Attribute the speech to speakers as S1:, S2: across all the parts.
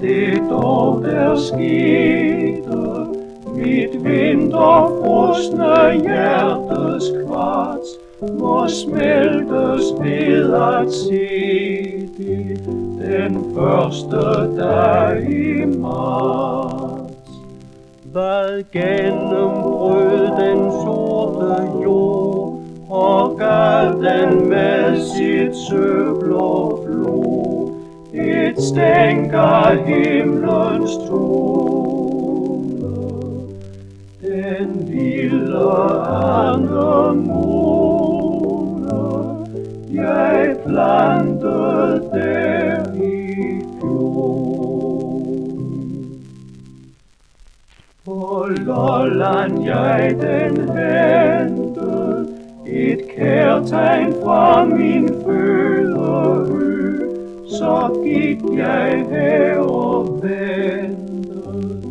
S1: det dog der skete, mit vinterfrosne hjertes kvarts, må smeltes ved at se det den første dag i marts.
S2: Hvad gennembrød den sorte jord, og gav den med sit søblå flod, et stænker himlens tone. Den vilde anemone, jeg plantede der i fjor. På Lolland jeg den hentede, et kærtegn fra min fødder så gik jeg her og ventede,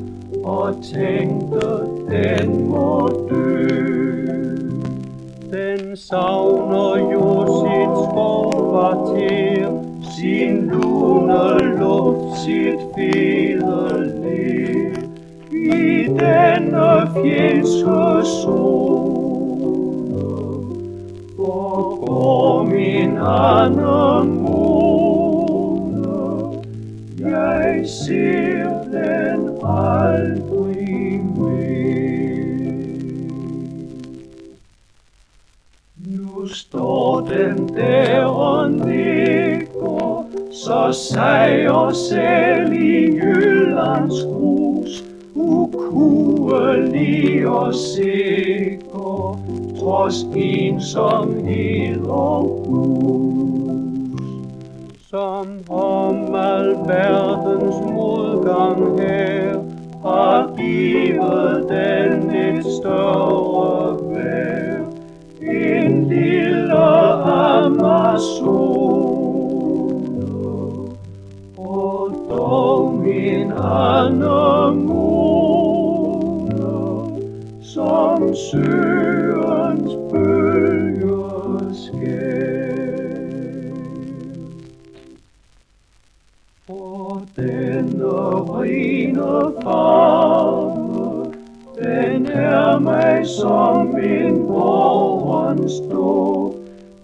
S2: og tænkte, den må dø. Den savner jo sit skovkvarter, sin lune luft, sit fede liv. I denne fjendske zone, hvor går min anemone? Jeg ser den aldrig mere. Nu står den der og nikker, så sejrer selv i Jyllands grus, ukuelig og sikker, trods ensomhed og gus. Som om al verdens modgang her har givet den et større vær. En lille Amazone, og dog min anemone, som søger rene farve, den er mig som en morgens dåb,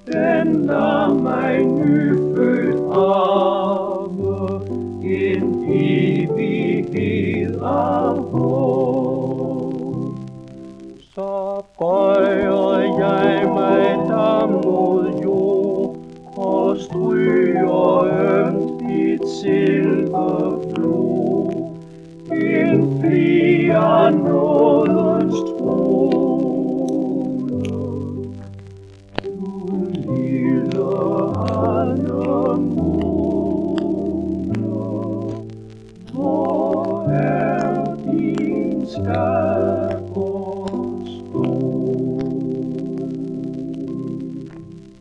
S2: den lader mig nyfødt arve en evighed af håb. Så bøjer jeg mig der mod jord og stryger ømt dit silverflod. sky.